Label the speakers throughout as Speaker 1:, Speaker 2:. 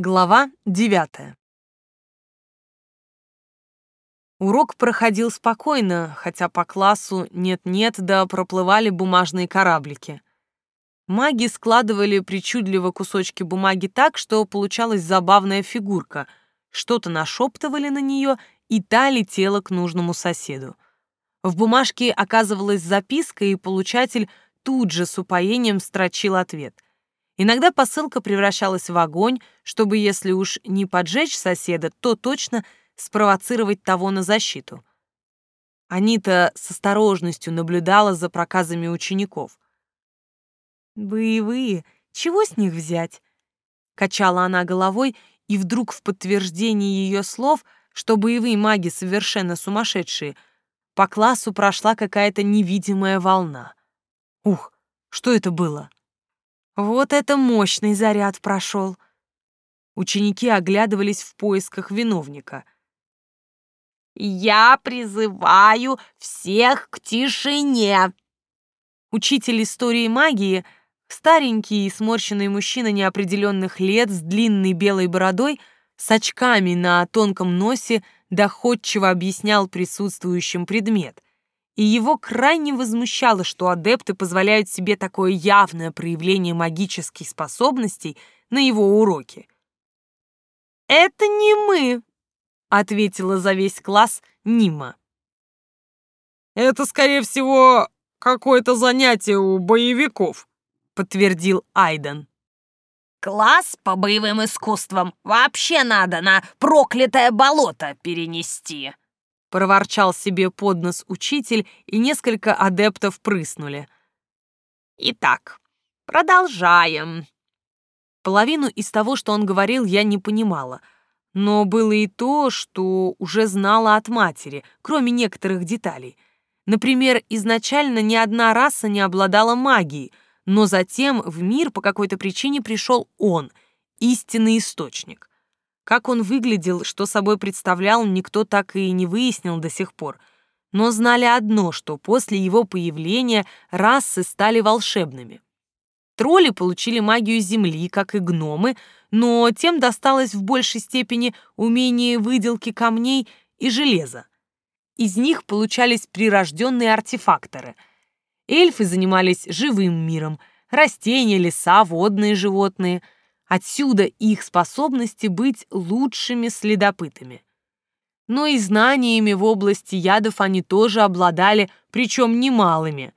Speaker 1: Глава девятая. Урок проходил спокойно, хотя по классу нет-нет, да проплывали бумажные кораблики. Маги складывали причудливо кусочки бумаги так, что получалась забавная фигурка. Что-то нашептывали на нее, и та летела к нужному соседу. В бумажке оказывалась записка, и получатель тут же с упоением строчил ответ — Иногда посылка превращалась в огонь, чтобы, если уж не поджечь соседа, то точно спровоцировать того на защиту. Анита с осторожностью наблюдала за проказами учеников. «Боевые, чего с них взять?» Качала она головой, и вдруг в подтверждении ее слов, что боевые маги совершенно сумасшедшие, по классу прошла какая-то невидимая волна. Ух, что это было? Вот это мощный заряд прошел. Ученики оглядывались в поисках виновника.
Speaker 2: «Я призываю всех к тишине!»
Speaker 1: Учитель истории магии, старенький и сморщенный мужчина неопределенных лет с длинной белой бородой, с очками на тонком носе, доходчиво объяснял присутствующим предмет и его крайне возмущало, что адепты позволяют себе такое явное проявление магических способностей на его уроке.
Speaker 2: «Это не мы», —
Speaker 1: ответила за весь класс Нима.
Speaker 3: «Это, скорее всего, какое-то занятие у боевиков», — подтвердил Айден.
Speaker 2: «Класс по боевым искусствам вообще надо на проклятое болото перенести»,
Speaker 1: проворчал себе под нос учитель, и несколько адептов прыснули.
Speaker 2: Итак, продолжаем.
Speaker 1: Половину из того, что он говорил, я не понимала, но было и то, что уже знала от матери, кроме некоторых деталей. Например, изначально ни одна раса не обладала магией, но затем в мир по какой-то причине пришел он, истинный источник. Как он выглядел, что собой представлял, никто так и не выяснил до сих пор. Но знали одно, что после его появления расы стали волшебными. Тролли получили магию Земли, как и гномы, но тем досталось в большей степени умение выделки камней и железа. Из них получались прирожденные артефакторы. Эльфы занимались живым миром, растения, леса, водные животные — Отсюда их способности быть лучшими следопытами. Но и знаниями в области ядов они тоже обладали, причем немалыми.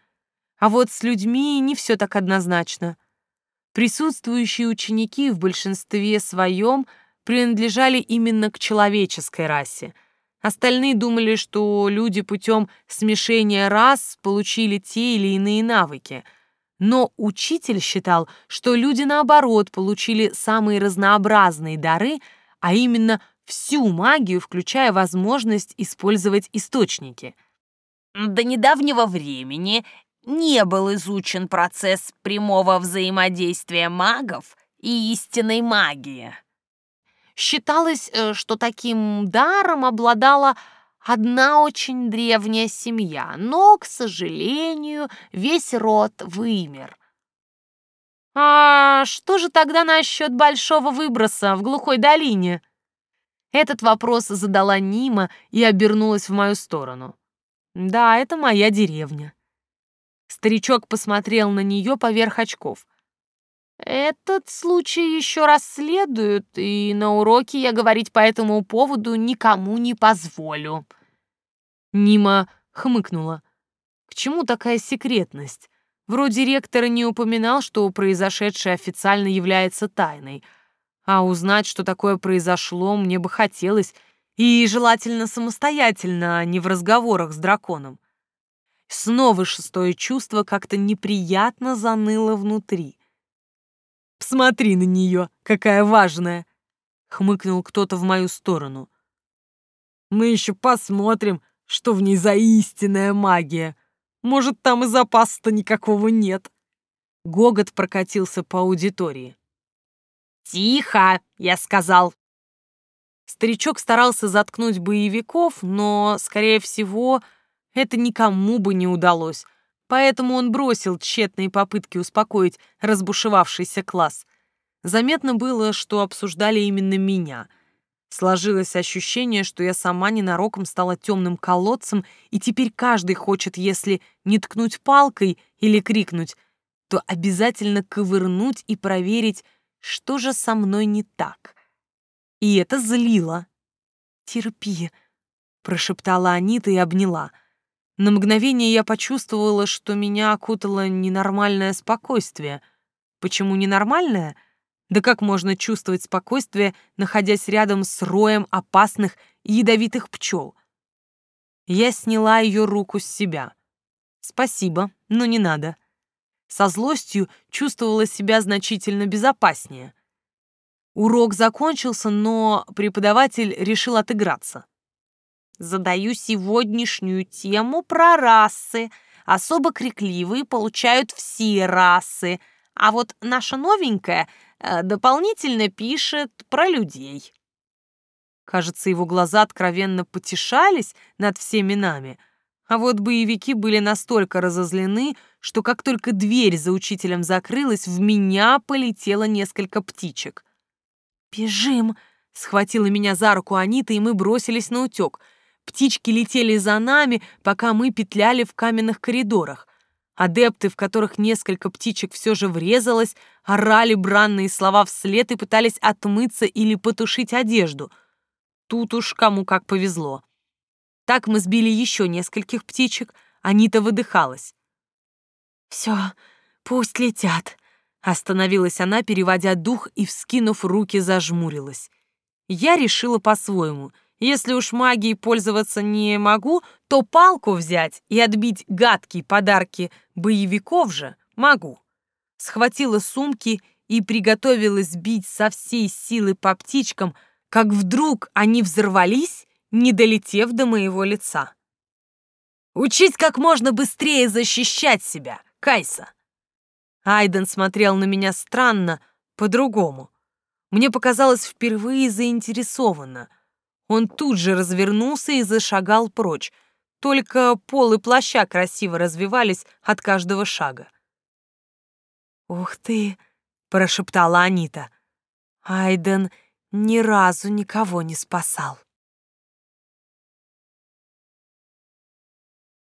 Speaker 1: А вот с людьми не все так однозначно. Присутствующие ученики в большинстве своем принадлежали именно к человеческой расе. Остальные думали, что люди путем смешения рас получили те или иные навыки — но учитель считал, что люди, наоборот, получили самые разнообразные дары, а именно всю магию, включая возможность использовать источники.
Speaker 2: До недавнего времени не был изучен процесс прямого взаимодействия магов и истинной магии. Считалось, э, что таким даром обладала одна очень древняя семья, но, к сожалению, весь род вымер.
Speaker 1: А что же тогда насчет большого выброса в глухой долине? Этот вопрос задала Нима и обернулась в мою сторону. Да, это моя деревня. Старичок посмотрел на нее поверх очков.
Speaker 2: Этот случай еще расследуют, и на уроке я говорить по этому поводу никому не позволю.
Speaker 1: Нима хмыкнула. К чему такая секретность? Вроде ректора не упоминал, что произошедшее официально является тайной. А узнать, что такое произошло, мне бы хотелось, и желательно самостоятельно, а не в разговорах с драконом. Снова шестое чувство как-то неприятно заныло внутри. Посмотри на нее, какая важная!» — хмыкнул кто-то в мою сторону.
Speaker 3: «Мы еще посмотрим, что в ней за истинная магия. Может, там и запаса-то никакого нет».
Speaker 1: Гогот прокатился по аудитории.
Speaker 2: «Тихо!» — я сказал.
Speaker 1: Старичок старался заткнуть боевиков, но, скорее всего, это никому бы не удалось поэтому он бросил тщетные попытки успокоить разбушевавшийся класс. Заметно было, что обсуждали именно меня. Сложилось ощущение, что я сама ненароком стала темным колодцем, и теперь каждый хочет, если не ткнуть палкой или крикнуть, то обязательно ковырнуть и проверить, что же со мной не так. И это злило. «Терпи», — прошептала Анита и обняла. На мгновение я почувствовала, что меня окутало ненормальное спокойствие. Почему ненормальное? Да как можно чувствовать спокойствие, находясь рядом с роем опасных и ядовитых пчел? Я сняла ее руку с себя. Спасибо, но не надо. Со злостью чувствовала себя значительно безопаснее. Урок закончился, но преподаватель решил отыграться. Задаю сегодняшнюю тему про расы. Особо крикливые получают все расы, а вот наша новенькая э, дополнительно пишет про людей. Кажется, его глаза откровенно потешались над всеми нами, а вот боевики были настолько разозлены, что как только дверь за учителем закрылась, в меня полетело несколько птичек. «Бежим!» — схватила меня за руку Анита, и мы бросились на утек — Птички летели за нами, пока мы петляли в каменных коридорах. Адепты, в которых несколько птичек все же врезалось, орали бранные слова вслед и пытались отмыться или потушить одежду. Тут уж кому как повезло. Так мы сбили еще нескольких птичек, Анита выдыхалась. «Все, пусть летят», — остановилась она, переводя дух и, вскинув руки, зажмурилась. Я решила по-своему — если уж магией пользоваться не могу, то палку взять и отбить гадкие подарки боевиков же могу. Схватила сумки и приготовилась бить со всей силы по птичкам, как вдруг они взорвались, не долетев до моего лица. «Учись как можно быстрее защищать себя, Кайса!» Айден смотрел на меня странно, по-другому. Мне показалось впервые заинтересованно — он тут же развернулся и зашагал прочь, только пол и плаща красиво развивались от каждого шага. «Ух ты!» — прошептала Анита. «Айден ни разу никого не спасал».